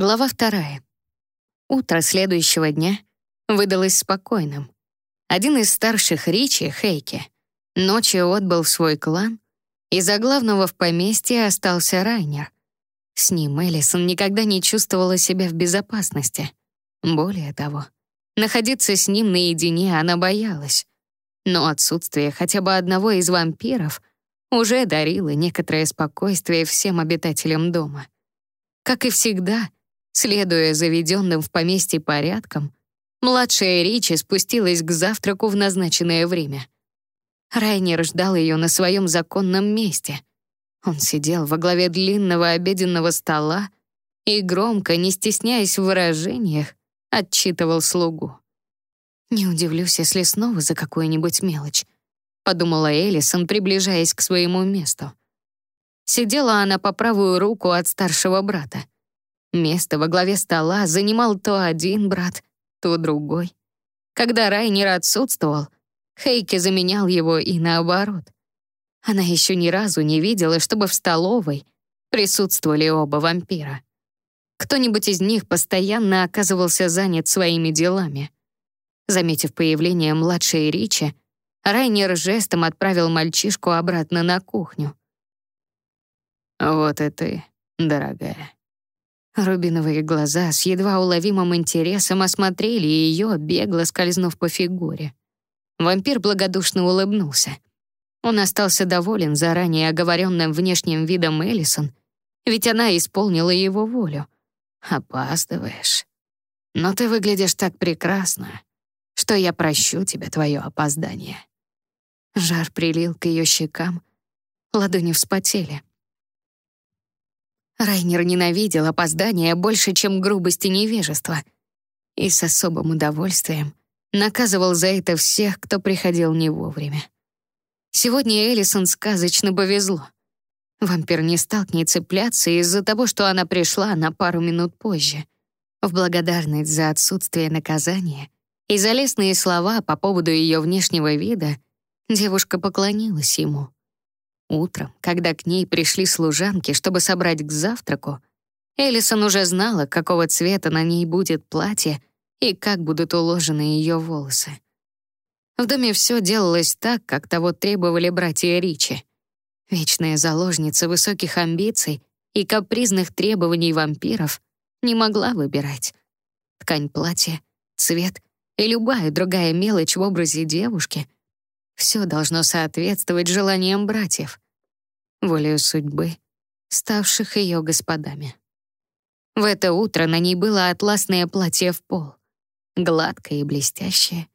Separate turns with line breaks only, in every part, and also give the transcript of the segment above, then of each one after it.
Глава вторая. Утро следующего дня выдалось спокойным. Один из старших Ричи, Хейки, ночью отбыл свой клан, и за главного в поместье остался Райнер. С ним Элисон никогда не чувствовала себя в безопасности. Более того, находиться с ним наедине она боялась. Но отсутствие хотя бы одного из вампиров уже дарило некоторое спокойствие всем обитателям дома. Как и всегда — Следуя заведенным в поместье порядкам, младшая Ричи спустилась к завтраку в назначенное время. Райнер ждал ее на своем законном месте. Он сидел во главе длинного обеденного стола и громко, не стесняясь в выражениях, отчитывал слугу. «Не удивлюсь, если снова за какую-нибудь мелочь», — подумала Элисон, приближаясь к своему месту. Сидела она по правую руку от старшего брата. Место во главе стола занимал то один брат, то другой. Когда Райнер отсутствовал, Хейки заменял его и наоборот. Она еще ни разу не видела, чтобы в столовой присутствовали оба вампира. Кто-нибудь из них постоянно оказывался занят своими делами. Заметив появление младшей Ричи, Райнер жестом отправил мальчишку обратно на кухню.
«Вот и ты, дорогая»,
Рубиновые глаза с едва уловимым интересом осмотрели ее, бегло скользнув по фигуре. Вампир благодушно улыбнулся. Он остался доволен заранее оговоренным внешним видом Эллисон, ведь она исполнила его волю. «Опаздываешь. Но ты выглядишь так прекрасно, что я прощу тебе твое опоздание». Жар прилил к ее щекам, ладони вспотели. Райнер ненавидел опоздание больше, чем грубость и невежество. И с особым удовольствием наказывал за это всех, кто приходил не вовремя. Сегодня Элисон сказочно повезло. Вампир не стал к ней цепляться из-за того, что она пришла на пару минут позже. В благодарность за отсутствие наказания и за лестные слова по поводу ее внешнего вида девушка поклонилась ему. Утром, когда к ней пришли служанки, чтобы собрать к завтраку, Элисон уже знала, какого цвета на ней будет платье и как будут уложены ее волосы. В доме все делалось так, как того требовали братья Ричи. Вечная заложница высоких амбиций и капризных требований вампиров не могла выбирать. Ткань платья, цвет и любая другая мелочь в образе девушки — все должно соответствовать желаниям братьев, волею судьбы, ставших ее господами. В это утро на ней было атласное платье в пол, гладкое и блестящее,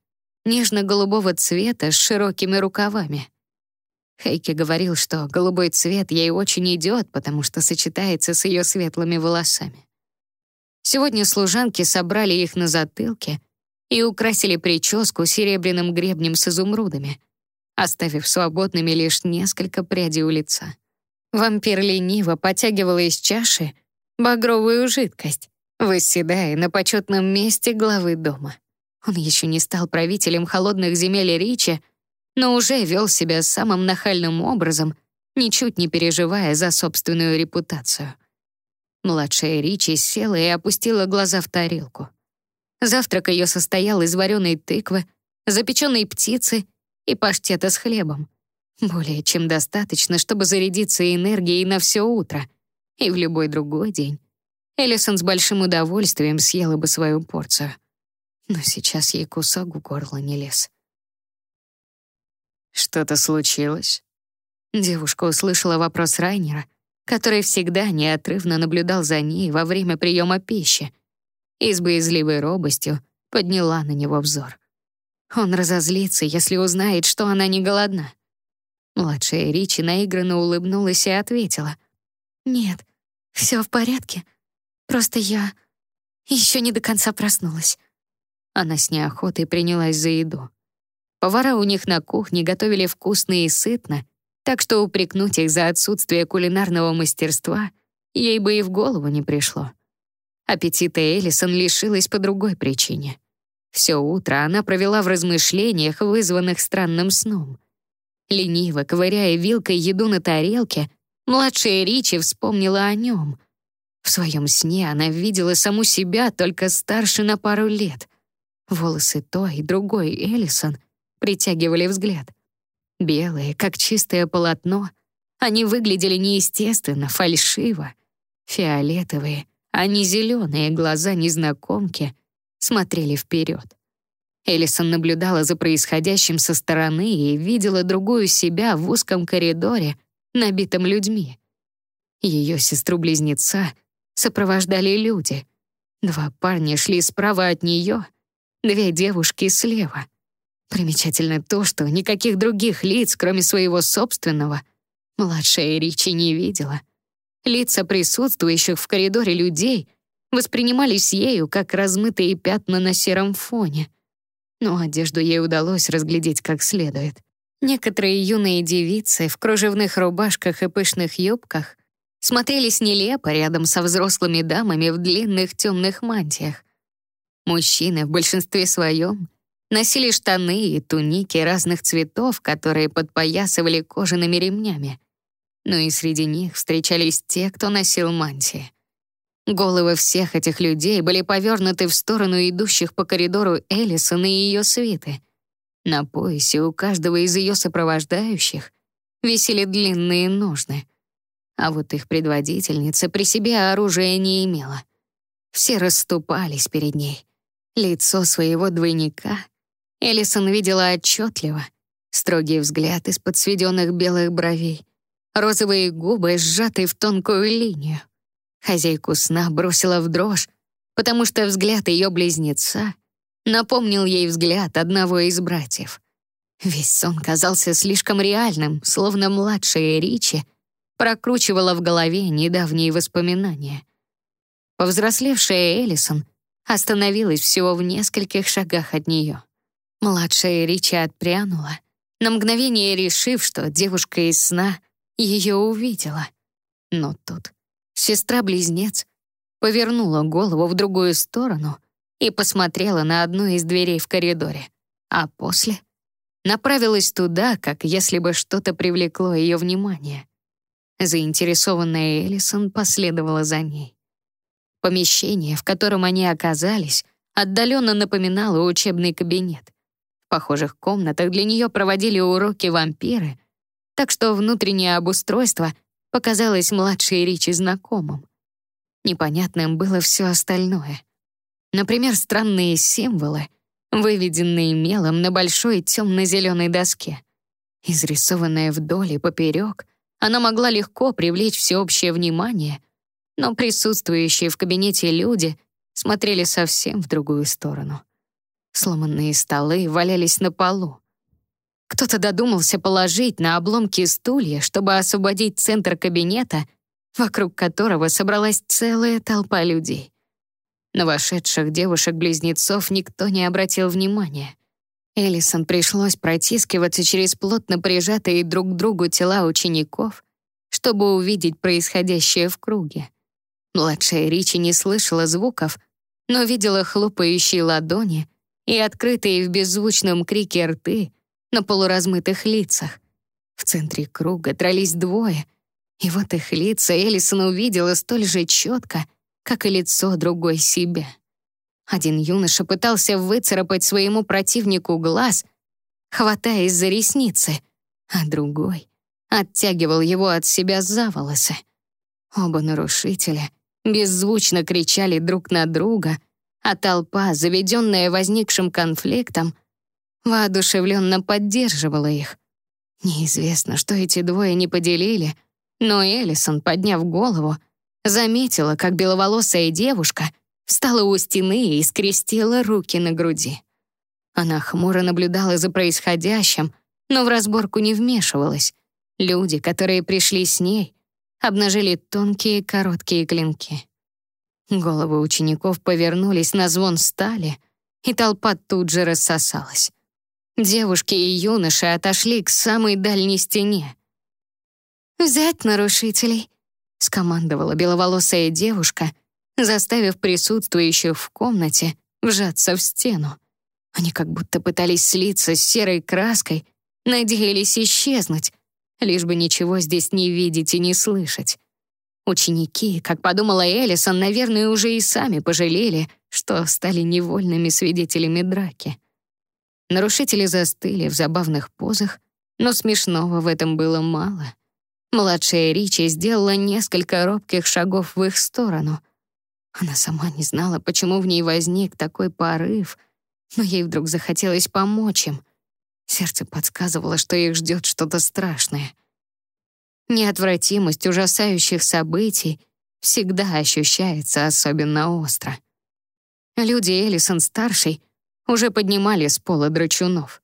нежно-голубого цвета с широкими рукавами. Хейки говорил, что голубой цвет ей очень идет, потому что сочетается с ее светлыми волосами. Сегодня служанки собрали их на затылке и украсили прическу серебряным гребнем с изумрудами — оставив свободными лишь несколько прядей у лица. Вампир лениво потягивал из чаши багровую жидкость, восседая на почетном месте главы дома. Он еще не стал правителем холодных земель Ричи, но уже вел себя самым нахальным образом, ничуть не переживая за собственную репутацию. Младшая Ричи села и опустила глаза в тарелку. Завтрак ее состоял из вареной тыквы, запеченной птицы и паштета с хлебом. Более чем достаточно, чтобы зарядиться энергией на все утро. И в любой другой день. Элисон с большим удовольствием съела бы свою порцию. Но сейчас ей кусок в горло не лез.
«Что-то случилось?»
Девушка услышала вопрос Райнера, который всегда неотрывно наблюдал за ней во время приема пищи, и с боязливой робостью подняла на него взор. Он разозлится, если узнает, что она не голодна. Младшая Ричи наигранно улыбнулась и ответила. «Нет, все в порядке. Просто я еще не до конца проснулась». Она с неохотой принялась за еду. Повара у них на кухне готовили вкусно и сытно, так что упрекнуть их за отсутствие кулинарного мастерства ей бы и в голову не пришло. Аппетита Элисон лишилась по другой причине — все утро она провела в размышлениях, вызванных странным сном. Лениво ковыряя вилкой еду на тарелке, младшая Ричи вспомнила о нем. В своем сне она видела саму себя, только старше на пару лет. Волосы той и другой Эллисон притягивали взгляд. Белые, как чистое полотно, они выглядели неестественно, фальшиво. Фиолетовые, а не зеленые глаза незнакомки смотрели вперед. Эллисон наблюдала за происходящим со стороны и видела другую себя в узком коридоре, набитом людьми. Ее сестру-близнеца сопровождали люди. Два парня шли справа от нее, две девушки слева. Примечательно то, что никаких других лиц, кроме своего собственного, младшая Ричи не видела. Лица присутствующих в коридоре людей воспринимались ею как размытые пятна на сером фоне. Но одежду ей удалось разглядеть как следует. Некоторые юные девицы в кружевных рубашках и пышных юбках смотрелись нелепо рядом со взрослыми дамами в длинных темных мантиях. Мужчины в большинстве своем носили штаны и туники разных цветов, которые подпоясывали кожаными ремнями. Но и среди них встречались те, кто носил мантии. Головы всех этих людей были повернуты в сторону идущих по коридору Эллисон и ее свиты. На поясе у каждого из ее сопровождающих висели длинные ножны — а вот их предводительница при себе оружия не имела. Все расступались перед ней. Лицо своего двойника Элисон видела отчетливо. Строгий взгляд из-под сведенных белых бровей, розовые губы, сжатые в тонкую линию. Хозяйку сна бросила в дрожь, потому что взгляд ее близнеца напомнил ей взгляд одного из братьев. Весь сон казался слишком реальным, словно младшая Ричи — прокручивала в голове недавние воспоминания. Повзрослевшая Элисон остановилась всего в нескольких шагах от нее. Младшая Ричи отпрянула, на мгновение решив, что девушка из сна ее увидела. Но тут сестра-близнец повернула голову в другую сторону и посмотрела на одну из дверей в коридоре, а после направилась туда, как если бы что-то привлекло ее внимание — Заинтересованная Элисон последовала за ней. Помещение, в котором они оказались, отдаленно напоминало учебный кабинет. В похожих комнатах для нее проводили уроки вампиры, так что внутреннее обустройство показалось младшей Ричи знакомым. Непонятным было все остальное. Например, странные символы, выведенные мелом на большой темно-зеленой доске. Изрисованная вдоль и поперек — она могла легко привлечь всеобщее внимание, но присутствующие в кабинете люди смотрели совсем в другую сторону. Сломанные столы валялись на полу. Кто-то додумался положить на обломки стулья, чтобы освободить центр кабинета, вокруг которого собралась целая толпа людей. На вошедших девушек-близнецов никто не обратил внимания — Элисон пришлось протискиваться через плотно прижатые друг к другу тела учеников, чтобы увидеть происходящее в круге. Младшая Ричи не слышала звуков, но видела хлопающие ладони и открытые в беззвучном крике рты на полуразмытых лицах. В центре круга дрались двое, и вот их лица Элисон увидела столь же четко, как и лицо другой себя. Один юноша пытался выцарапать своему противнику глаз, хватаясь за ресницы, а другой оттягивал его от себя за волосы. Оба нарушителя беззвучно кричали друг на друга, а толпа, заведенная возникшим конфликтом, воодушевленно поддерживала их. Неизвестно, что эти двое не поделили, но Элисон, подняв голову, заметила, как беловолосая девушка — встала у стены и скрестила руки на груди. Она хмуро наблюдала за происходящим, но в разборку не вмешивалась. Люди, которые пришли с ней, обнажили тонкие короткие клинки. Головы учеников повернулись на звон стали, и толпа тут же рассосалась. Девушки и юноши отошли к самой дальней стене. «Взять нарушителей», — скомандовала беловолосая девушка — заставив присутствующих в комнате вжаться в стену. Они как будто пытались слиться с серой краской, надеялись исчезнуть, лишь бы ничего здесь не видеть и не слышать. Ученики, как подумала Элисон, наверное, уже и сами пожалели, что стали невольными свидетелями драки. Нарушители застыли в забавных позах, но смешного в этом было мало. Младшая Ричи сделала несколько робких шагов в их сторону. Она сама не знала, почему в ней возник такой порыв, но ей вдруг захотелось помочь им. Сердце подсказывало, что их ждет что-то страшное. Неотвратимость ужасающих событий всегда ощущается особенно остро. Люди Элисон-старшей уже поднимали с пола драчунов.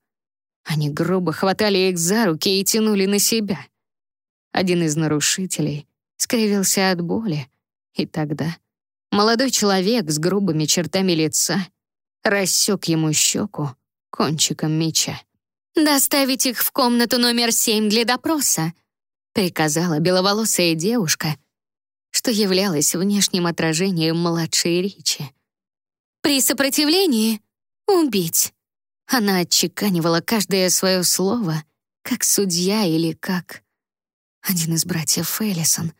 Они грубо хватали их за руки и тянули на себя. Один из нарушителей скривился от боли, и тогда молодой человек с грубыми чертами лица рассек ему щеку кончиком меча. «Доставить их в комнату номер семь для допроса», приказала беловолосая девушка, что являлась внешним отражением младшей Ричи. «При сопротивлении — убить». Она отчеканивала каждое свое слово, как судья или как... Один из братьев Эллисон.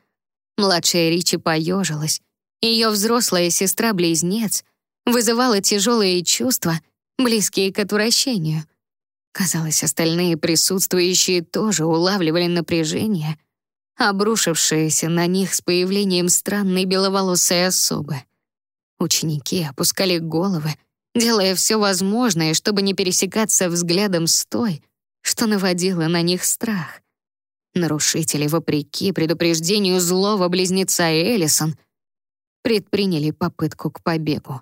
Младшая Ричи поежилась. Ее взрослая сестра-близнец вызывала тяжелые чувства, близкие к отвращению. Казалось, остальные присутствующие тоже улавливали напряжение, обрушившееся на них с появлением странной беловолосой особы. Ученики опускали головы, делая все возможное, чтобы не пересекаться взглядом с той, что наводило на них страх. Нарушители, вопреки предупреждению злого близнеца Эллисон, предприняли попытку к побегу.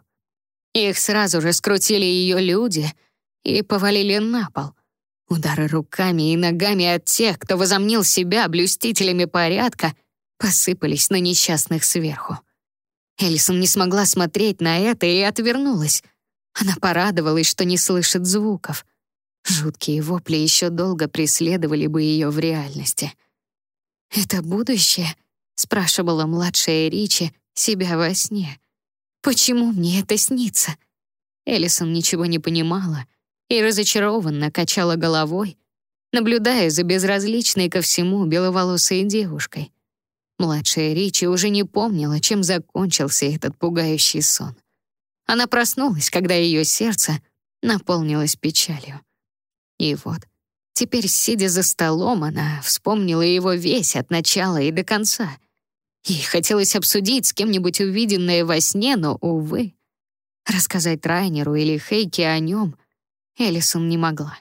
Их сразу же скрутили ее люди и повалили на пол. Удары руками и ногами от тех, кто возомнил себя блюстителями порядка, посыпались на несчастных сверху. Эллисон не смогла смотреть на это и отвернулась. Она порадовалась, что не слышит звуков. Жуткие вопли еще долго преследовали бы ее в реальности. «Это будущее?» — спрашивала младшая Ричи себя во сне. «Почему мне это снится?» Элисон ничего не понимала и разочарованно качала головой, наблюдая за безразличной ко всему беловолосой девушкой. Младшая Ричи уже не помнила, чем закончился этот пугающий сон. Она проснулась, когда ее сердце наполнилось печалью. И вот, теперь, сидя за столом, она вспомнила его весь от начала и до конца. Ей хотелось обсудить с кем-нибудь увиденное во сне, но, увы, рассказать Райнеру или Хейке о нем Элисон не могла.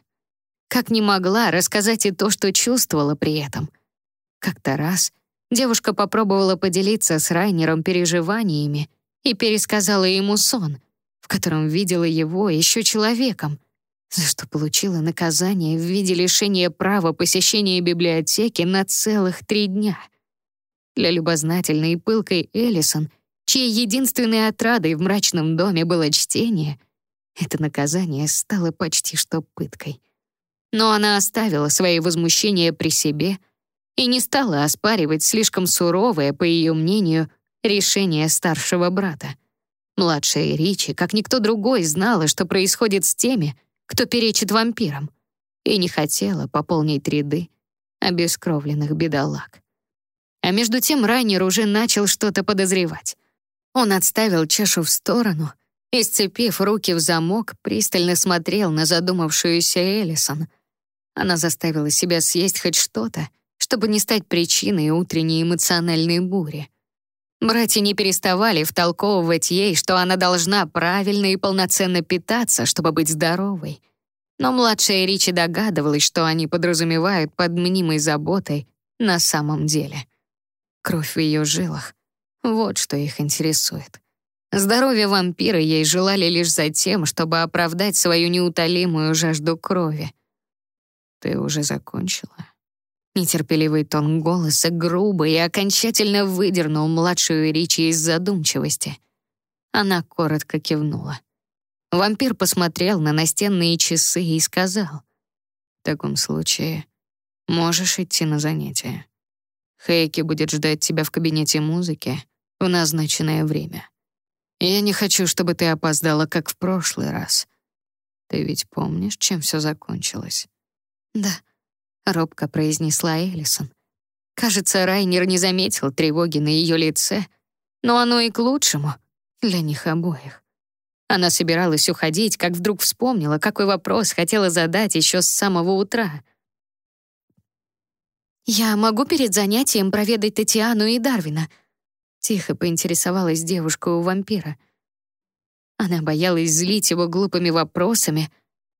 Как не могла рассказать и то, что чувствовала при этом. Как-то раз девушка попробовала поделиться с Райнером переживаниями и пересказала ему сон, в котором видела его еще человеком — за что получила наказание в виде лишения права посещения библиотеки на целых три дня. Для любознательной и пылкой Эллисон, чьей единственной отрадой в мрачном доме было чтение, это наказание стало почти что пыткой. Но она оставила свои возмущения при себе и не стала оспаривать слишком суровое, по ее мнению, решение старшего брата. Младшая Ричи, как никто другой, знала, что происходит с теми, кто перечит вампирам, и не хотела пополнить ряды обескровленных бедолаг. А между тем Райнер уже начал что-то подозревать. Он отставил чашу в сторону и, сцепив руки в замок, пристально смотрел на задумавшуюся Элисон. Она заставила себя съесть хоть что-то, чтобы не стать причиной утренней эмоциональной бури. Братья не переставали втолковывать ей, что она должна правильно и полноценно питаться, чтобы быть здоровой. Но младшая Ричи догадывалась, что они подразумевают под мнимой заботой на самом деле. Кровь в ее жилах — вот что их интересует. Здоровье вампира ей желали лишь за тем, чтобы оправдать свою неутолимую жажду крови. «Ты уже закончила?» Нетерпеливый тон голоса грубо и окончательно выдернул младшую Ричи из задумчивости. Она коротко кивнула. Вампир посмотрел на настенные часы и сказал, «В таком случае можешь идти на занятия. Хейки будет ждать тебя в кабинете музыки в назначенное время. Я не хочу, чтобы ты опоздала, как в прошлый раз. Ты ведь помнишь, чем все закончилось?» «Да», — робко произнесла Элисон. Кажется, Райнер не заметил тревоги на ее лице, но оно и к лучшему для них обоих. Она собиралась уходить, как вдруг вспомнила, какой вопрос хотела задать еще с самого утра. «Я могу перед занятием проведать Татьяну и Дарвина?» Тихо поинтересовалась девушка у вампира. Она боялась злить его глупыми вопросами,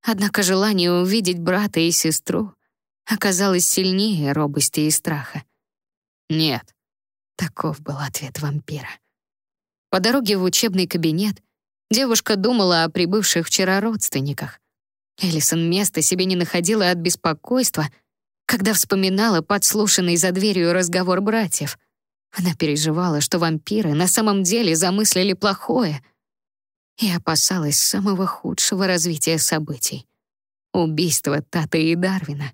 однако желание увидеть брата и сестру оказалось сильнее робости и страха.
«Нет», —
таков был ответ вампира. По дороге в учебный кабинет девушка думала о прибывших вчера родственниках. Элисон места себе не находила от беспокойства, когда вспоминала подслушанный за дверью разговор братьев. Она переживала, что вампиры на самом деле замыслили плохое и опасалась самого худшего развития событий — убийства Таты и Дарвина.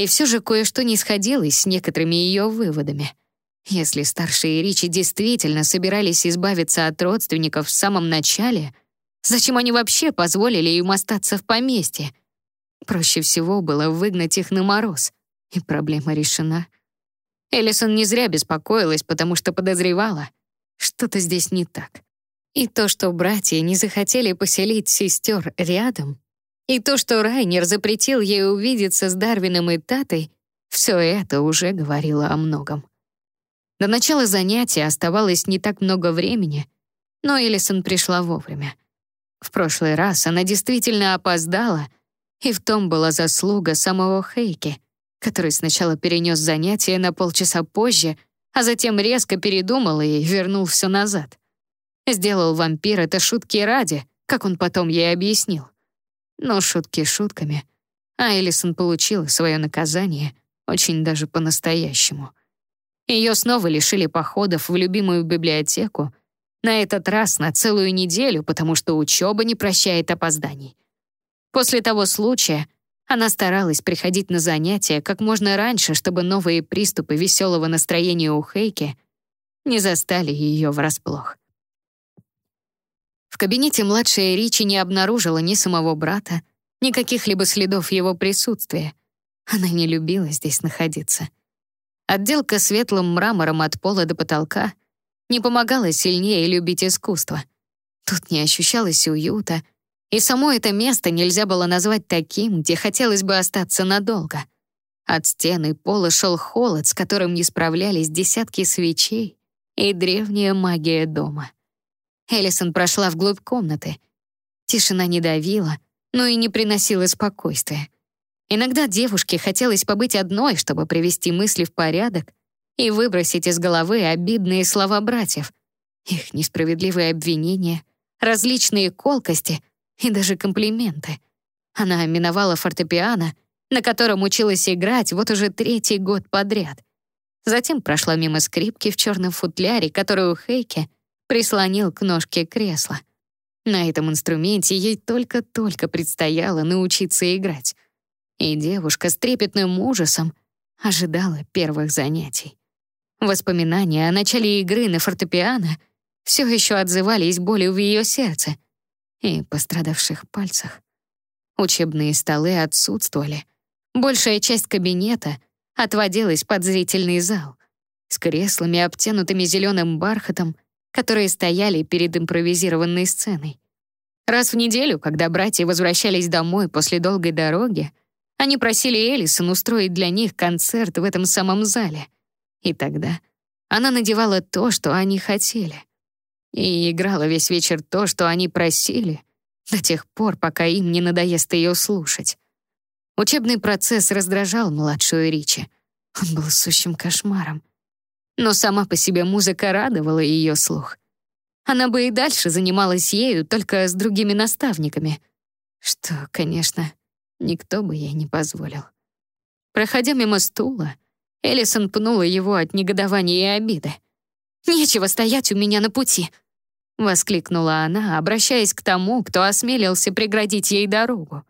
И все же кое-что не сходилось с некоторыми ее выводами. Если старшие Ричи действительно собирались избавиться от родственников в самом начале, зачем они вообще позволили им остаться в поместье? Проще всего было выгнать их на мороз, и проблема решена. Элисон не зря беспокоилась, потому что подозревала, что-то здесь не так. И то, что братья не захотели поселить сестер рядом, и то, что Райнер запретил ей увидеться с Дарвином и Татой, все это уже говорило о многом. До начала занятия оставалось не так много времени, но Элисон пришла вовремя. В прошлый раз она действительно опоздала, и в том была заслуга самого Хейки, который сначала перенес занятие на полчаса позже, а затем резко передумал и вернул все назад. Сделал вампир это шутки ради, как он потом ей объяснил. Но шутки шутками. А Элисон получила свое наказание очень даже по-настоящему. Ее снова лишили походов в любимую библиотеку, на этот раз на целую неделю, потому что учеба не прощает опозданий. После того случая она старалась приходить на занятия как можно раньше, чтобы новые приступы веселого настроения у Хейки не застали ее врасплох. Кабинете младшая Ричи не обнаружила ни самого брата, ни каких-либо следов его присутствия. Она не любила здесь находиться. Отделка светлым мрамором от пола до потолка не помогала сильнее любить искусство. Тут не ощущалось уюта, и само это место нельзя было назвать таким, где хотелось бы остаться надолго. От стены пола шел холод, с которым не справлялись десятки свечей и древняя магия дома. Эллисон прошла вглубь комнаты. Тишина не давила, но и не приносила спокойствия. Иногда девушке хотелось побыть одной, чтобы привести мысли в порядок и выбросить из головы обидные слова братьев, их несправедливые обвинения, различные колкости и даже комплименты. Она миновала фортепиано, на котором училась играть вот уже третий год подряд. Затем прошла мимо скрипки в черном футляре, которую Хейке — прислонил к ножке кресла. На этом инструменте ей только-только предстояло научиться играть. И девушка с трепетным ужасом ожидала первых занятий. Воспоминания о начале игры на фортепиано все еще отзывались болью в ее сердце и пострадавших пальцах. Учебные столы отсутствовали. Большая часть кабинета отводилась под зрительный зал с креслами, обтянутыми зеленым бархатом которые стояли перед импровизированной сценой. Раз в неделю, когда братья возвращались домой после долгой дороги, они просили Элисон устроить для них концерт в этом самом зале. И тогда она надевала то, что они хотели. И играла весь вечер то, что они просили, до тех пор, пока им не надоест ее слушать. Учебный процесс раздражал младшую Ричи. Он был сущим кошмаром но сама по себе музыка радовала ее слух. Она бы и дальше занималась ею, только с другими наставниками, что, конечно, никто бы ей не позволил. Проходя мимо стула, Элисон пнула его от негодования и обиды. «Нечего стоять у меня на пути!» — воскликнула она, обращаясь к тому, кто осмелился преградить ей дорогу.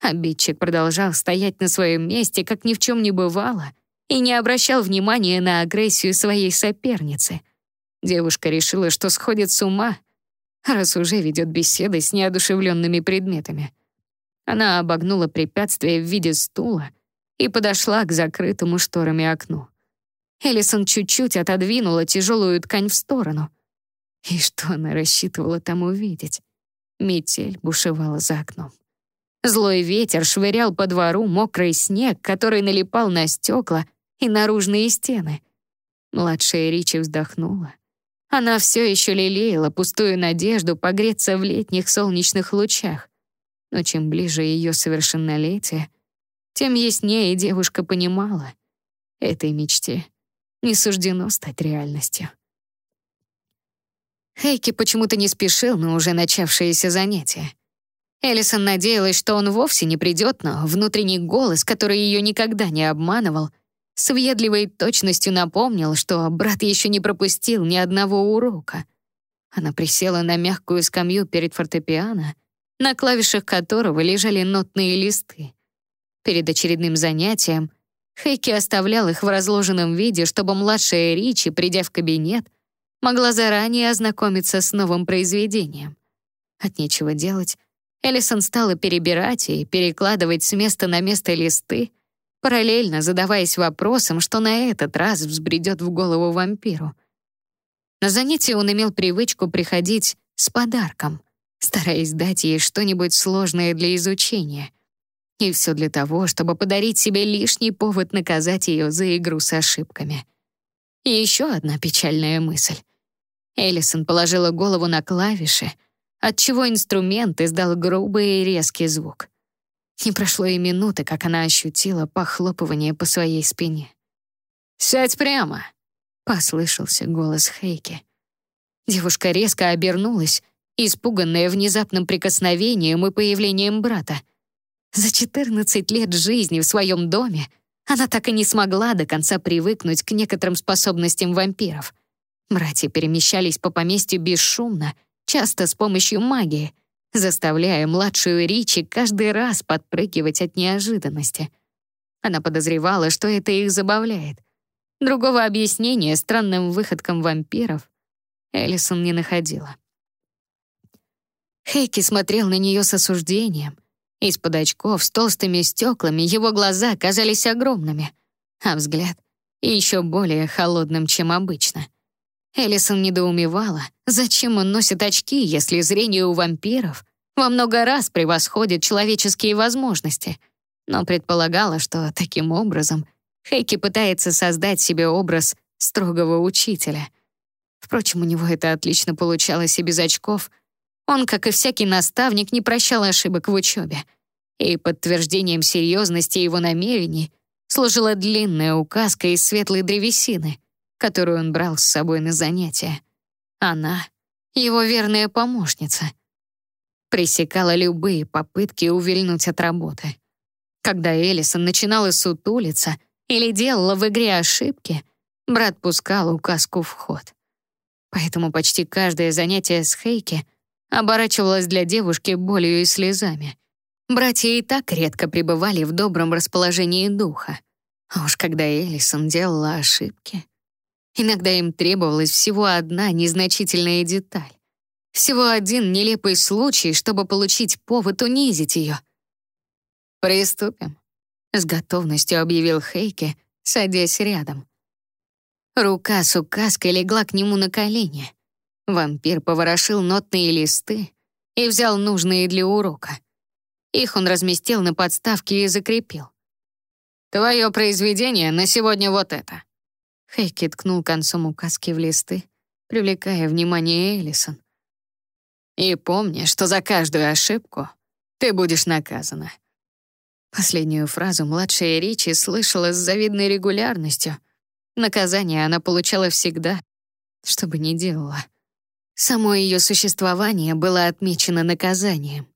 Обидчик продолжал стоять на своем месте, как ни в чем не бывало, и не обращал внимания на агрессию своей соперницы. Девушка решила, что сходит с ума, раз уже ведет беседы с неодушевленными предметами. Она обогнула препятствие в виде стула и подошла к закрытому шторами окну. Элисон чуть-чуть отодвинула тяжелую ткань в сторону. И что она рассчитывала там увидеть? Метель бушевала за окном. Злой ветер швырял по двору мокрый снег, который налипал на стекла и наружные стены. Младшая Ричи вздохнула. Она все еще лелеяла пустую надежду погреться в летних солнечных лучах. Но чем ближе ее совершеннолетие, тем яснее девушка понимала, этой мечте не суждено стать реальностью. Хейки почему-то не спешил на уже начавшееся занятие. Элисон надеялась, что он вовсе не придет, но внутренний голос, который ее никогда не обманывал, с въедливой точностью напомнил, что брат еще не пропустил ни одного урока. Она присела на мягкую скамью перед фортепиано, на клавишах которого лежали нотные листы. Перед очередным занятием Хейки оставлял их в разложенном виде, чтобы младшая Ричи, придя в кабинет, могла заранее ознакомиться с новым произведением. От нечего делать, Эллисон стала перебирать и перекладывать с места на место листы, параллельно задаваясь вопросом, что на этот раз взбредет в голову вампиру. На занятие он имел привычку приходить с подарком, стараясь дать ей что-нибудь сложное для изучения. И все для того, чтобы подарить себе лишний повод наказать ее за игру с ошибками. И еще одна печальная мысль. Эллисон положила голову на клавиши, отчего инструмент издал грубый и резкий звук. Не прошло и минуты, как она ощутила похлопывание по своей спине. «Сядь прямо!» — послышался голос Хейки. Девушка резко обернулась, испуганная внезапным прикосновением и появлением брата. За 14 лет жизни в своем доме она так и не смогла до конца привыкнуть к некоторым способностям вампиров. Братья перемещались по поместью бесшумно, часто с помощью магии, заставляя младшую Ричи каждый раз подпрыгивать от неожиданности. Она подозревала, что это их забавляет. Другого объяснения странным выходкам вампиров Элисон не находила. Хейки смотрел на нее с осуждением. Из-под очков с толстыми стеклами его глаза казались огромными, а взгляд — еще более холодным, чем обычно — Элисон недоумевала, зачем он носит очки, если зрение у вампиров во много раз превосходит человеческие возможности, но предполагала, что таким образом Хейки пытается создать себе образ строгого учителя. Впрочем, у него это отлично получалось и без очков. Он, как и всякий наставник, не прощал ошибок в учебе. И подтверждением серьезности его намерений служила длинная указка из светлой древесины — которую он брал с собой на занятия. Она, его верная помощница, пресекала любые попытки увильнуть от работы. Когда Элисон начинала сутулиться или делала в игре ошибки, брат пускал указку в ход. Поэтому почти каждое занятие с Хейки оборачивалось для девушки болью и слезами. Братья и так редко пребывали в добром расположении духа. А уж когда Элисон делала ошибки, Иногда им требовалась всего одна незначительная деталь. Всего один нелепый случай, чтобы получить повод унизить ее. «Приступим», — с готовностью объявил Хейке, садясь рядом. Рука с указкой легла к нему на колени. Вампир поворошил нотные листы и взял нужные для урока. Их он разместил на подставке и закрепил. «Твое произведение на сегодня вот это». Хейки ткнул концом указки в листы, привлекая внимание Элисон. «И помни, что за каждую ошибку ты будешь наказана». Последнюю фразу младшая Ричи слышала с завидной регулярностью. Наказание она получала всегда, что бы ни делала. Само ее существование было отмечено наказанием.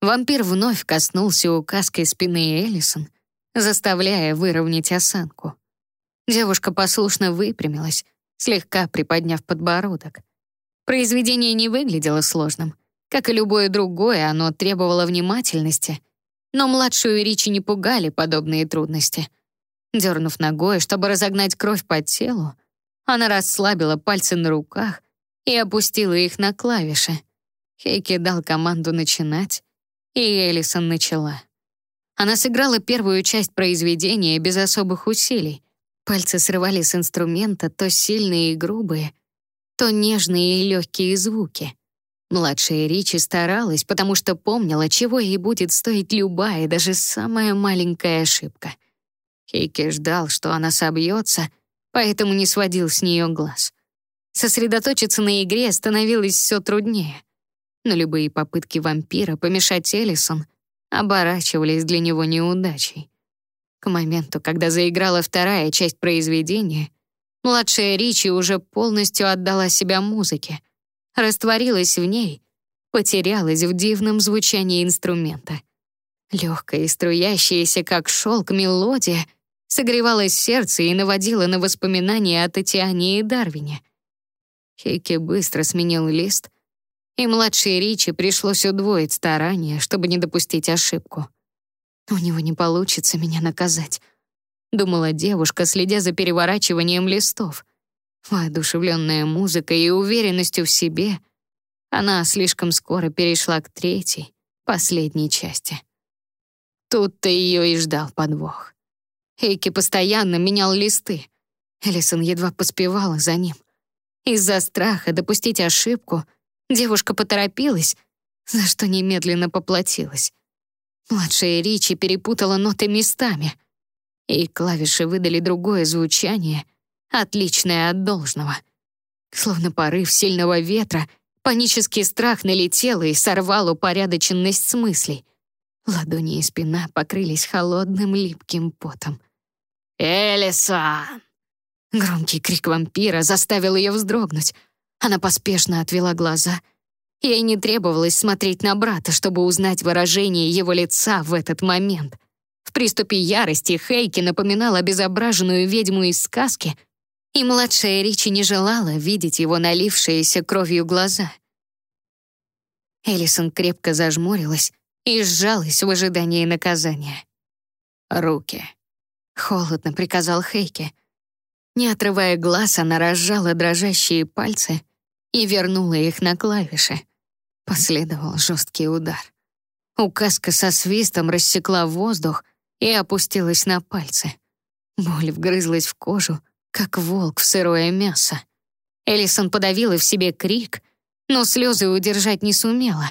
Вампир вновь коснулся указкой спины Элисон, заставляя выровнять осанку. Девушка послушно выпрямилась, слегка приподняв подбородок. Произведение не выглядело сложным. Как и любое другое, оно требовало внимательности. Но младшую Ричи не пугали подобные трудности. Дернув ногой, чтобы разогнать кровь по телу, она расслабила пальцы на руках и опустила их на клавиши. Хейки дал команду начинать, и Элисон начала. Она сыграла первую часть произведения без особых усилий, Пальцы срывали с инструмента то сильные и грубые, то нежные и легкие звуки. Младшая Ричи старалась, потому что помнила, чего ей будет стоить любая, даже самая маленькая ошибка. Хейки ждал, что она собьется, поэтому не сводил с нее глаз. Сосредоточиться на игре становилось все труднее. Но любые попытки вампира помешать Элисон оборачивались для него неудачей. К моменту, когда заиграла вторая часть произведения, младшая Ричи уже полностью отдала себя музыке, растворилась в ней, потерялась в дивном звучании инструмента. Легкая и струящаяся, как шелк, мелодия согревала сердце и наводила на воспоминания о Татьяне и Дарвине. Хейки быстро сменил лист, и младшей Ричи пришлось удвоить старания, чтобы не допустить ошибку. У него не получится меня наказать, думала девушка, следя за переворачиванием листов. Воодушевленная музыкой и уверенностью в себе, она слишком скоро перешла к третьей, последней части. Тут-то ее и ждал подвох. Эйки постоянно менял листы. Элисон едва поспевала за ним. Из-за страха допустить ошибку девушка поторопилась, за что немедленно поплатилась. Младшая Ричи перепутала ноты местами, и клавиши выдали другое звучание, отличное от должного. Словно порыв сильного ветра, панический страх налетел и сорвал упорядоченность с мыслей. Ладони и спина покрылись холодным липким потом.
«Элисон!»
Громкий крик вампира заставил ее вздрогнуть. Она поспешно отвела глаза — Ей не требовалось смотреть на брата, чтобы узнать выражение его лица в этот момент. В приступе ярости Хейки напоминал обезображенную ведьму из сказки, и младшая Ричи не желала видеть его налившиеся кровью глаза. Элисон крепко зажмурилась и сжалась в ожидании наказания.
«Руки», —
холодно приказал Хейки. Не отрывая глаз, она разжала дрожащие пальцы и вернула их на клавиши. Последовал жесткий удар. Указка со свистом рассекла воздух и опустилась на пальцы. Боль вгрызлась в кожу, как волк в сырое мясо. Элисон подавила в себе крик, но слезы удержать не сумела.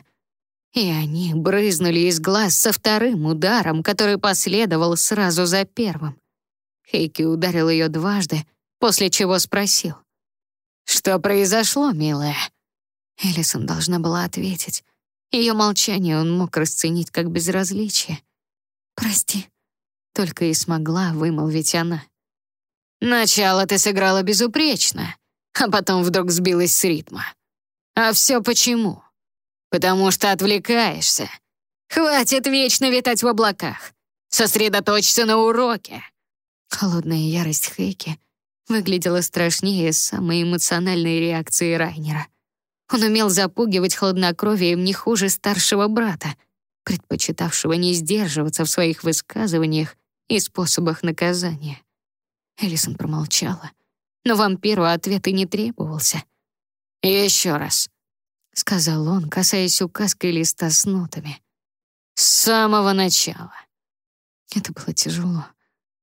И они брызнули из глаз со вторым ударом, который последовал сразу за первым. Хейки ударил ее дважды, после чего спросил. «Что произошло, милая?» Элисон должна была ответить. Ее молчание он мог расценить как безразличие. «Прости», — только и смогла вымолвить она.
«Начало ты сыграла безупречно, а потом вдруг сбилась с ритма. А все почему? Потому что отвлекаешься. Хватит вечно витать в облаках. Сосредоточься на уроке».
Холодная ярость Хейки выглядела страшнее самой эмоциональной реакции Райнера — он умел запугивать хладнокровием не хуже старшего брата, предпочитавшего не сдерживаться в своих высказываниях и способах наказания. Элисон промолчала, но вампиру ответ и не требовался.
«Еще раз», —
сказал он, касаясь указкой листа с нотами.
«С самого начала».
Это было тяжело.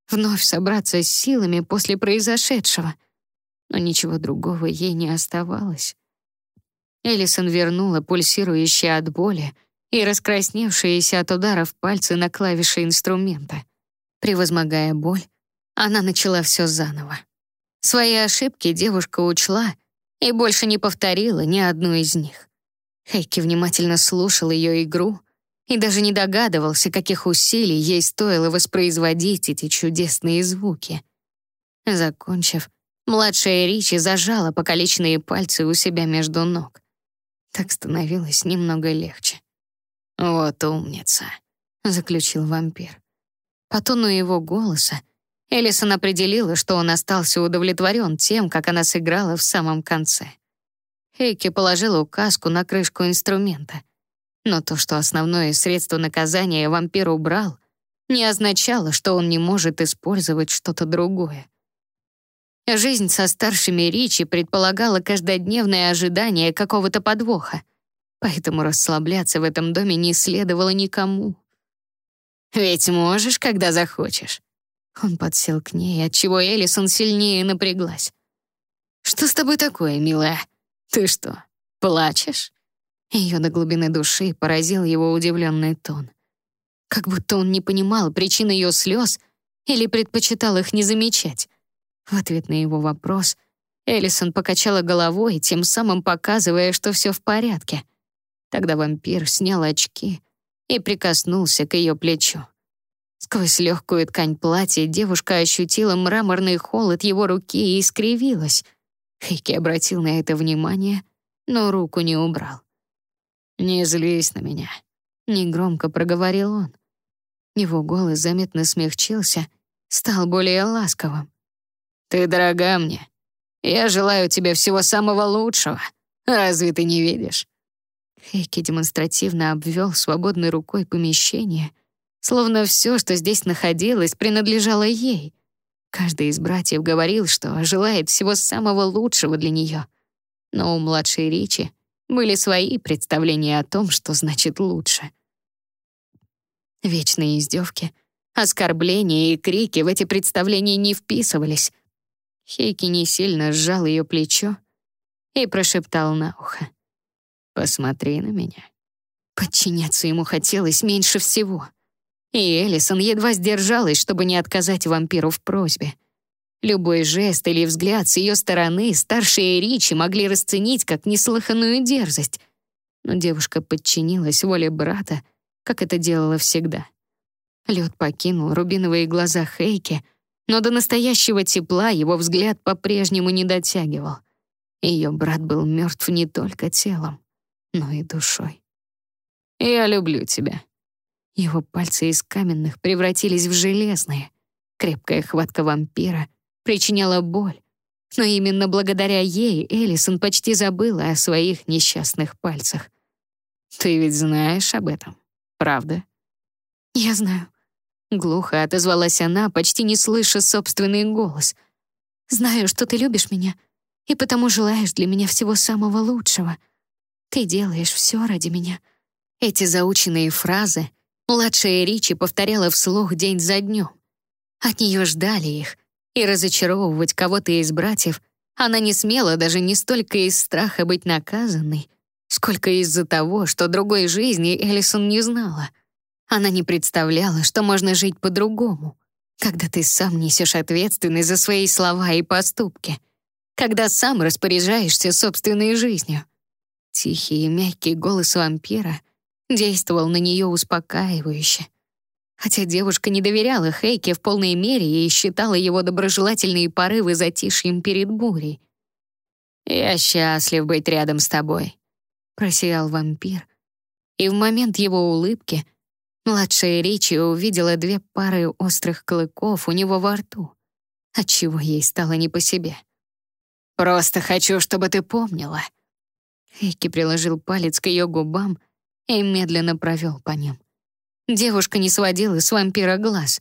Вновь собраться с силами после произошедшего. Но ничего другого ей не оставалось. Элисон вернула пульсирующие от боли и раскрасневшиеся от ударов пальцы на клавиши инструмента. Превозмогая боль, она начала все заново. Свои ошибки девушка учла и больше не повторила ни одну из них. Хейки внимательно слушал ее игру и даже не догадывался, каких усилий ей стоило воспроизводить эти чудесные звуки. Закончив, младшая Ричи зажала покалеченные пальцы у себя между ног. Так становилось немного легче.
«Вот умница», —
заключил вампир. По тону его голоса Элисон определила, что он остался удовлетворен тем, как она сыграла в самом конце. Хейки положила указку на крышку инструмента. Но то, что основное средство наказания вампир убрал, не означало, что он не может использовать что-то другое. Жизнь со старшими Ричи предполагала каждодневное ожидание какого-то подвоха, поэтому расслабляться в этом доме не следовало никому.
«Ведь можешь, когда захочешь», —
Он подсел к ней, отчего Элисон сильнее напряглась. «Что с тобой такое, милая? Ты что, плачешь?» Ее до глубины души поразил его удивленный тон. Как будто он не понимал причин ее слез или предпочитал их не замечать. В ответ на его вопрос Элисон покачала головой, тем самым показывая, что все в порядке. Тогда вампир снял очки и прикоснулся к ее плечу. Сквозь легкую ткань платья девушка ощутила мраморный холод его руки и искривилась. Хейки обратил на это внимание, но руку не убрал. «Не злись на меня», — негромко проговорил он. Его голос заметно смягчился, стал более ласковым. «Ты дорога мне. Я желаю тебе всего самого лучшего. Разве ты не видишь?» Хейки демонстративно обвел свободной рукой помещение, словно все, что здесь находилось, принадлежало ей. Каждый из братьев говорил, что желает всего самого лучшего для нее. Но у младшей Ричи были свои представления о том, что значит лучше. Вечные издевки, оскорбления и крики в эти представления не вписывались. Хейки не сильно сжал ее плечо и прошептал на ухо. «Посмотри на меня». Подчиняться ему хотелось меньше всего. И Элисон едва сдержалась, чтобы не отказать вампиру в просьбе. Любой жест или взгляд с ее стороны старшие Ричи могли расценить как неслыханную дерзость. Но девушка подчинилась воле брата, как это делала всегда. Лед покинул рубиновые глаза Хейки, но до настоящего тепла его взгляд по-прежнему не дотягивал. Ее брат был мертв не только телом, но и душой. «Я люблю тебя». Его пальцы из каменных превратились в железные. Крепкая хватка вампира причиняла боль, но именно благодаря ей Элисон почти забыла о своих несчастных пальцах. «Ты ведь знаешь об этом?» Правда? Я знаю. Глухо отозвалась она, почти не слыша собственный голос. Знаю, что ты любишь меня, и потому желаешь для меня всего самого лучшего. Ты делаешь все ради меня. Эти заученные фразы младшая Ричи повторяла вслух день за днем. От нее ждали их, и разочаровывать кого-то из братьев она не смела даже не столько из страха быть наказанной, сколько из-за того, что другой жизни Элисон не знала. Она не представляла, что можно жить по-другому, когда ты сам несешь ответственность за свои слова и поступки, когда сам распоряжаешься собственной жизнью. Тихий и мягкий голос вампира действовал на нее успокаивающе. Хотя девушка не доверяла Хейке в полной мере и считала его доброжелательные порывы затишьем перед бурей. «Я счастлив быть рядом с тобой», просиял вампир. И в момент его улыбки младшая Ричи увидела две пары острых клыков у него во рту, отчего ей стало не по себе. «Просто хочу, чтобы ты помнила». Эйки приложил палец к ее губам и медленно провел по ним. Девушка не сводила с вампира глаз.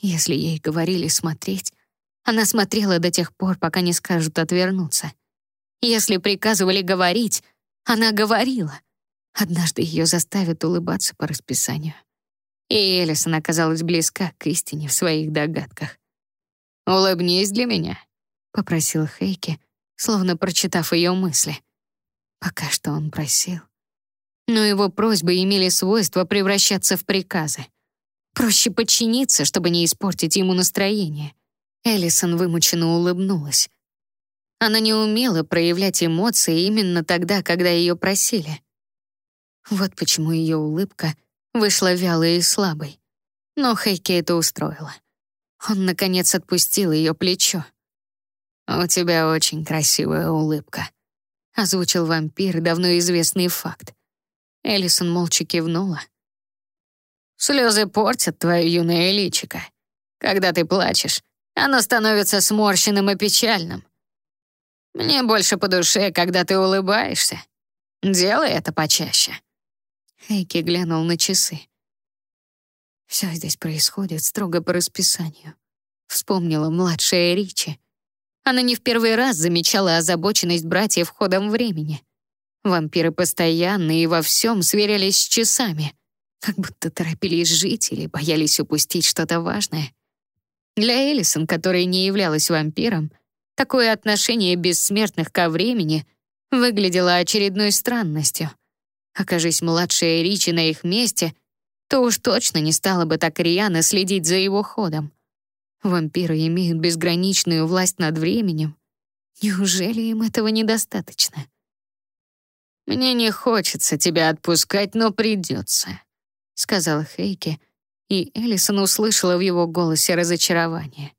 Если ей говорили смотреть, она смотрела до тех пор, пока не скажут отвернуться. Если приказывали говорить, она говорила. Однажды ее заставят улыбаться по расписанию. И Элисон оказалась близка к истине в своих догадках. «Улыбнись для меня», — попросил Хейки, словно прочитав ее мысли. Пока что он просил. Но его просьбы имели свойство превращаться в приказы. Проще подчиниться, чтобы не испортить ему настроение. Элисон вымученно улыбнулась. Она не умела проявлять эмоции именно тогда, когда ее просили. Вот почему ее улыбка вышла вялой и слабой. Но Хейки это устроило. Он, наконец, отпустил ее плечо. «У тебя очень красивая улыбка», — озвучил вампир давно известный факт. Элисон молча кивнула. «Слезы портят твое юное личико. Когда ты плачешь, оно становится сморщенным и печальным. Мне больше по душе, когда ты улыбаешься. Делай это почаще». Хейки глянул на часы. Все здесь происходит строго по расписанию. Вспомнила младшая Ричи. Она не в первый раз замечала озабоченность братьев ходом времени. Вампиры постоянно и во всем сверялись с часами, как будто торопились жить или боялись упустить что-то важное. Для Элисон, которая не являлась вампиром, такое отношение бессмертных ко времени выглядело очередной странностью. Окажись младшая Ричи на их месте, то уж точно не стала бы так рьяно следить за его ходом. Вампиры имеют безграничную власть над временем. Неужели им этого недостаточно?
«Мне не хочется тебя отпускать, но придется», — сказал Хейки, и Элисон услышала в его голосе разочарование.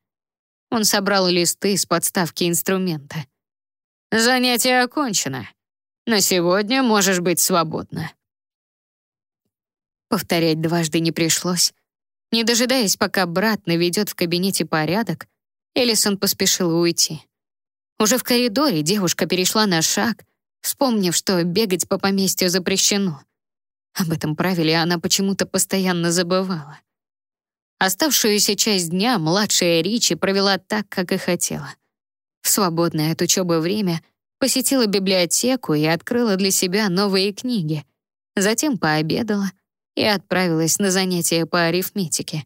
Он собрал листы с подставки инструмента. «Занятие окончено. На сегодня можешь быть свободна».
Повторять дважды не пришлось. Не дожидаясь, пока брат наведет в кабинете порядок, Элисон поспешила уйти. Уже в коридоре девушка перешла на шаг, вспомнив, что бегать по поместью запрещено. Об этом правиле она почему-то постоянно забывала. Оставшуюся часть дня младшая Ричи провела так, как и хотела. В свободное от учебы время посетила библиотеку и открыла для себя новые книги. Затем пообедала и отправилась на занятия по арифметике.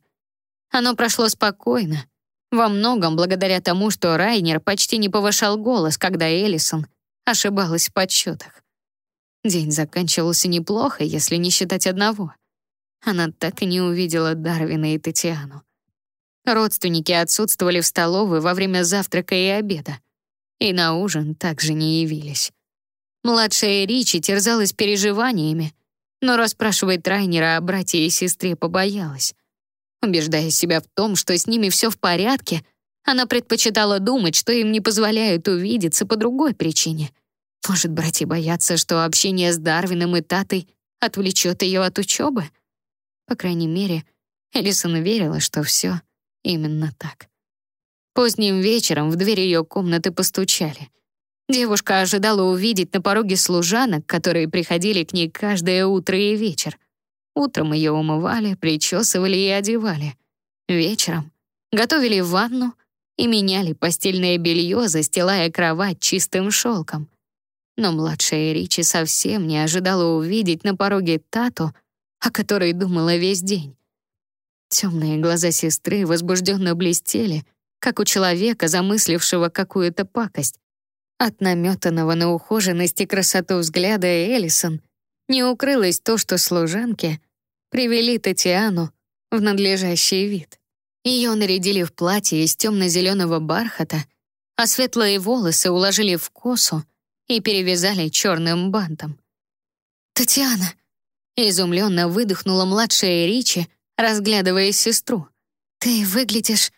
Оно прошло спокойно, во многом благодаря тому, что Райнер почти не повышал голос, когда Элисон ошибалась в подсчетах. День заканчивался неплохо, если не считать одного. Она так и не увидела Дарвина и Татьяну. Родственники отсутствовали в столовой во время завтрака и обеда. И на ужин также не явились. Младшая Ричи терзалась переживаниями, но расспрашивать Райнера о брате и сестре побоялась. Убеждая себя в том, что с ними все в порядке, она предпочитала думать, что им не позволяют увидеться по другой причине. Может, братья боятся, что общение с Дарвином и Татой отвлечет ее от учебы? По крайней мере, Элисон верила, что все именно так. Поздним вечером в дверь ее комнаты постучали. Девушка ожидала увидеть на пороге служанок, которые приходили к ней каждое утро и вечер. Утром ее умывали, причесывали и одевали. Вечером готовили ванну и меняли постельное белье, застилая кровать чистым шелком. Но младшая Ричи совсем не ожидала увидеть на пороге Тату, о которой думала весь день. Темные глаза сестры возбужденно блестели, как у человека, замыслившего какую-то пакость. От наметанного на ухоженность и красоту взгляда Элисон не укрылось то, что служанки привели Татьяну в надлежащий вид. Ее нарядили в платье из темно-зеленого бархата, а светлые волосы уложили в косу и перевязали черным бантом. «Татьяна!» — изумленно выдохнула младшая Ричи, разглядывая сестру. «Ты выглядишь...»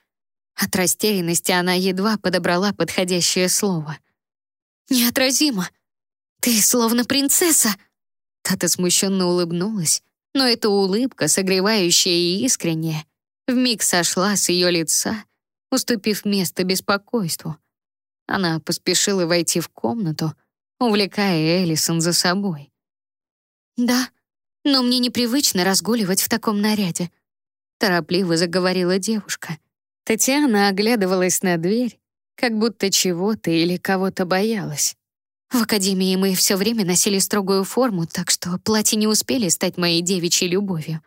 От растерянности она едва подобрала подходящее слово. «Неотразимо! Ты словно принцесса!» Тата смущенно улыбнулась, но эта улыбка, согревающая и искренняя, вмиг сошла с ее лица, уступив место беспокойству. Она поспешила войти в комнату, увлекая Элисон за собой. «Да, но мне непривычно разгуливать в таком наряде», торопливо заговорила девушка. Татьяна оглядывалась на дверь, как будто чего-то или кого-то боялась. В академии мы все время носили строгую форму, так что платья не успели стать моей девичьей любовью.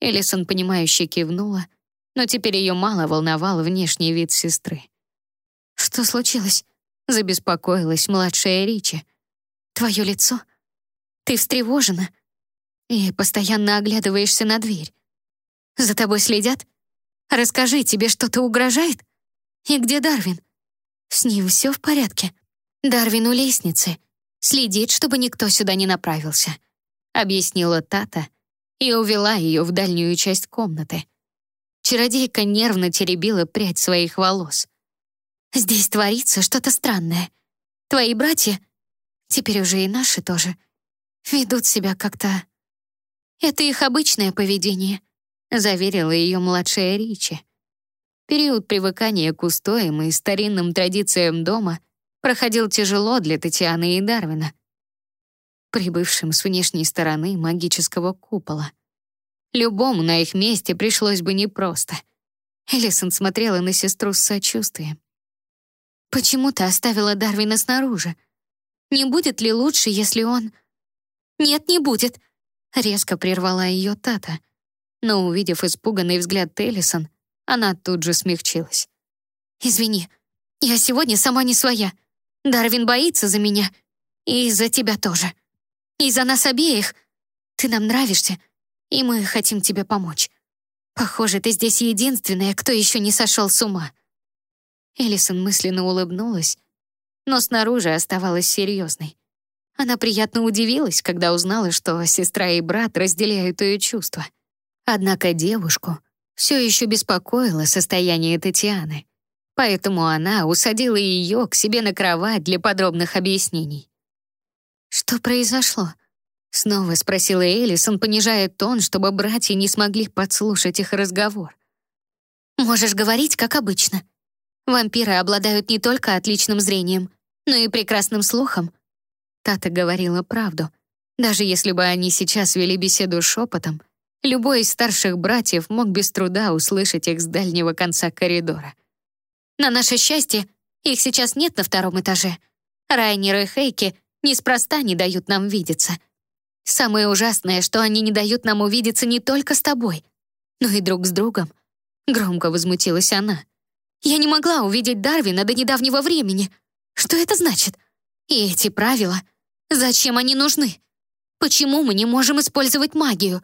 Элисон, понимающе кивнула, но теперь ее мало волновал внешний вид сестры. «Что случилось?» — забеспокоилась младшая Ричи. «Твое лицо? Ты встревожена и постоянно оглядываешься на дверь. За тобой следят? Расскажи, тебе что-то угрожает?» «И где Дарвин? С ним все в порядке?» «Дарвин у лестницы. Следит, чтобы никто сюда не направился», — объяснила Тата и увела ее в дальнюю часть комнаты. Чародейка нервно теребила прядь своих волос. «Здесь творится что-то странное. Твои братья, теперь уже и наши тоже, ведут себя как-то... Это их обычное поведение», — заверила ее младшая Ричи. Период привыкания к устоям и старинным традициям дома проходил тяжело для Татьяны и Дарвина, прибывшим с внешней стороны магического купола. Любому на их месте пришлось бы непросто. Элисон смотрела на сестру с сочувствием. «Почему ты оставила Дарвина снаружи? Не будет ли лучше, если он...» «Нет, не будет», — резко прервала ее Тата. Но, увидев испуганный взгляд Элисон, Она тут же смягчилась.
«Извини, я сегодня сама не своя. Дарвин боится за меня. И за тебя тоже. И за нас обеих. Ты нам нравишься, и мы хотим тебе помочь. Похоже, ты здесь единственная, кто еще не сошел с ума».
Элисон мысленно улыбнулась, но снаружи оставалась серьезной. Она приятно удивилась, когда узнала, что сестра и брат разделяют ее чувства. Однако девушку все еще беспокоило состояние Татьяны, поэтому она усадила ее к себе на кровать для подробных объяснений.
«Что произошло?»
Снова спросила Элисон, понижая тон, чтобы братья не смогли подслушать их разговор.
«Можешь говорить, как обычно. Вампиры обладают не только отличным зрением, но и прекрасным слухом».
Тата говорила правду. Даже если бы они сейчас вели беседу шепотом, любой из старших братьев мог без труда услышать их с дальнего конца коридора.
«На наше счастье, их сейчас нет на втором этаже. Райнер и Хейки неспроста не дают нам видеться». Самое ужасное, что они не дают нам увидеться не только с тобой, но и друг с другом. Громко возмутилась она. Я не могла увидеть Дарвина до недавнего времени. Что это значит? И эти правила, зачем они нужны? Почему мы не можем использовать магию?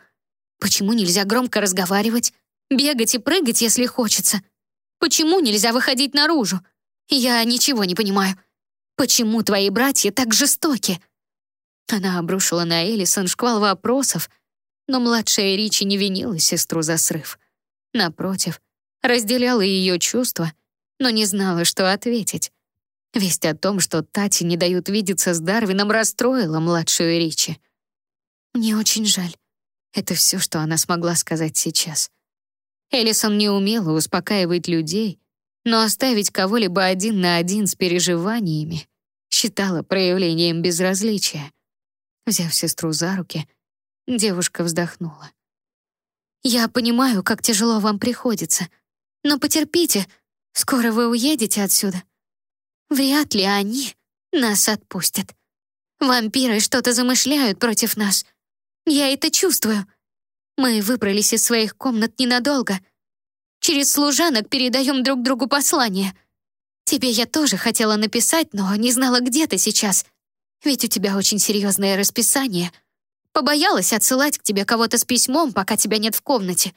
Почему нельзя громко разговаривать, бегать и прыгать, если хочется? Почему нельзя выходить наружу? Я ничего не понимаю. Почему твои братья так жестоки?
Она обрушила на Элисон шквал вопросов, но младшая Ричи не винила сестру за срыв. Напротив, разделяла ее чувства, но не знала, что ответить. Весть о том, что Тати не дают видеться с Дарвином, расстроила младшую Ричи.
«Мне очень жаль».
Это все, что она смогла сказать сейчас. Элисон не умела успокаивать людей, но оставить кого-либо один на один с переживаниями считала проявлением безразличия. Взяв сестру за руки, девушка вздохнула.
«Я понимаю, как тяжело вам приходится, но потерпите, скоро вы уедете отсюда. Вряд ли они нас отпустят. Вампиры что-то замышляют против нас. Я это чувствую. Мы выбрались из своих комнат ненадолго. Через служанок передаем друг другу послание. Тебе я тоже хотела написать, но не знала, где ты сейчас — ведь у тебя очень серьезное расписание. Побоялась отсылать к тебе кого-то с письмом, пока тебя нет в комнате.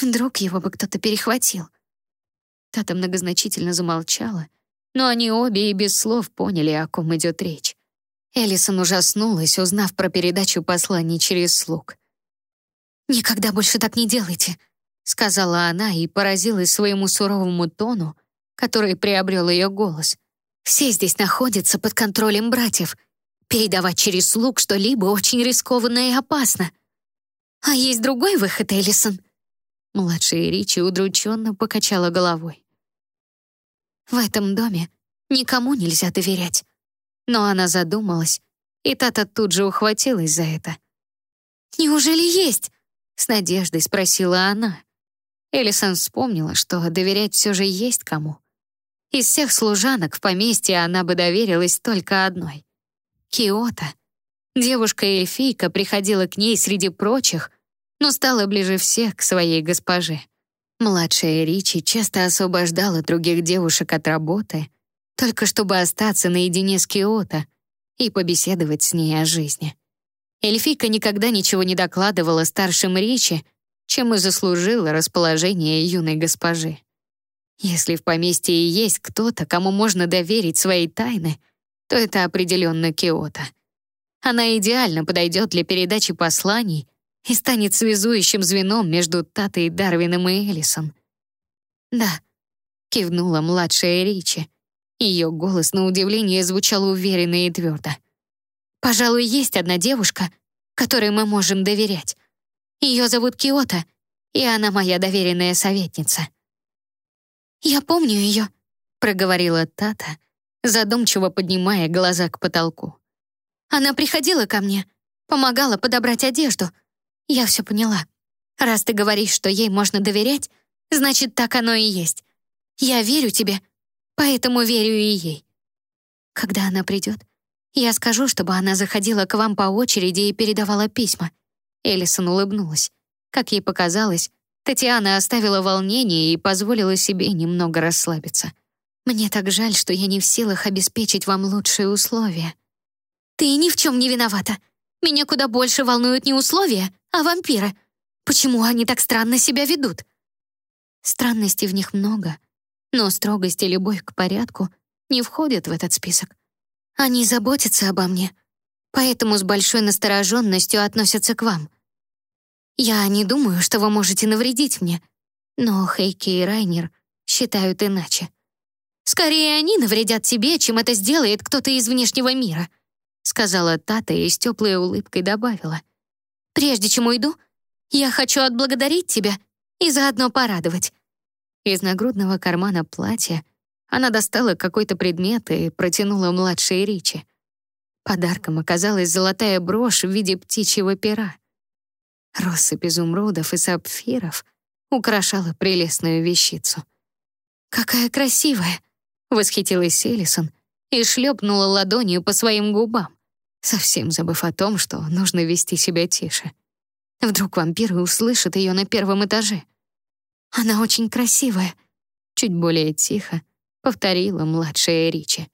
Вдруг его бы кто-то перехватил.
Тата многозначительно замолчала, но они обе и без слов поняли, о ком идет речь. Элисон ужаснулась, узнав про передачу посланий через слуг.
«Никогда больше так не делайте», — сказала она и поразилась своему суровому тону, который приобрел ее голос — все здесь находятся под контролем братьев. Передавать через слуг что-либо очень рискованно и опасно. А есть другой выход, Эллисон?»
Младшая Ричи удрученно покачала головой.
«В этом доме никому нельзя доверять».
Но она задумалась, и Тата тут же ухватилась за это.
«Неужели есть?»
— с надеждой спросила она. Элисон вспомнила, что доверять все же есть кому. Из всех служанок в поместье она бы доверилась только одной — Киота. Девушка-эльфийка приходила к ней среди прочих, но стала ближе всех к своей госпоже. Младшая Ричи часто освобождала других девушек от работы, только чтобы остаться наедине с Киото и побеседовать с ней о жизни. Эльфийка никогда ничего не докладывала старшим Ричи, чем и заслужила расположение юной госпожи. Если в поместье и есть кто-то, кому можно доверить свои тайны, то это определенно Киота. Она идеально подойдет для передачи посланий и станет связующим звеном между Татой, Дарвином и Элисон. «Да», — кивнула младшая Ричи. Ее голос, на удивление, звучал уверенно и твердо. «Пожалуй, есть одна девушка, которой мы можем доверять. Ее зовут Киота, и она моя доверенная советница».
«Я помню ее», —
проговорила Тата, задумчиво поднимая глаза к потолку.
«Она приходила ко мне, помогала подобрать одежду. Я все поняла. Раз ты говоришь, что ей можно доверять, значит, так оно и есть. Я верю тебе, поэтому верю и ей. Когда она придет, я скажу, чтобы она заходила к вам по очереди и передавала письма».
Элисон улыбнулась. Как ей показалось, Татьяна оставила волнение и позволила себе немного расслабиться. «Мне так жаль, что я не в силах обеспечить вам лучшие условия». «Ты ни в чем не виновата. Меня куда больше волнуют не условия, а вампиры. Почему они так странно себя ведут?» Странностей в них много, но строгость и любовь к порядку не входят в этот список. Они заботятся обо мне, поэтому с большой настороженностью относятся к вам. Я не думаю, что вы можете навредить мне, но Хейки и Райнер считают иначе. Скорее они навредят тебе, чем это сделает кто-то из внешнего мира, сказала Тата и с теплой улыбкой добавила. Прежде чем уйду, я хочу отблагодарить тебя и заодно порадовать. Из нагрудного кармана платья она достала какой-то предмет и протянула младшей Ричи. Подарком оказалась золотая брошь в виде птичьего пера. Россыпь изумрудов и сапфиров украшала прелестную вещицу. «Какая красивая!» — восхитилась Селисон и шлепнула ладонью по своим губам, совсем забыв о том, что нужно вести себя тише. Вдруг вампиры услышат ее на первом этаже. «Она очень красивая», — чуть более тихо повторила младшая Ричи.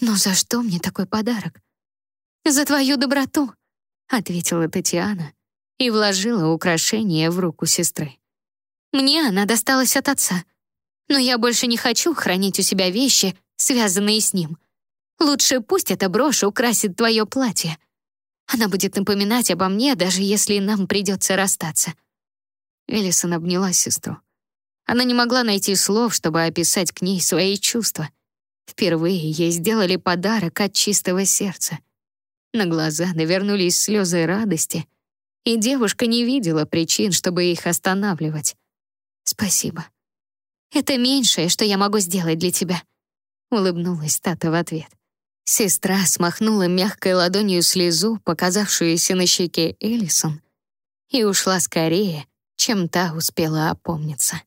«Но за что мне такой подарок?» «За твою доброту», — ответила Татьяна, и вложила украшение в руку сестры. «Мне она досталась от отца, но я больше не хочу хранить у себя вещи, связанные с ним. Лучше пусть эта брошь украсит твое платье. Она будет напоминать обо мне, даже если нам придется расстаться». Элисон обняла сестру. Она не могла найти слов, чтобы описать к ней свои чувства. Впервые ей сделали подарок от чистого сердца. На глаза навернулись слезы радости — и девушка не видела причин, чтобы их останавливать. «Спасибо. Это меньшее, что я могу сделать для тебя», — улыбнулась Тата в ответ. Сестра смахнула мягкой ладонью слезу, показавшуюся на щеке Элисон, и ушла скорее, чем та успела опомниться.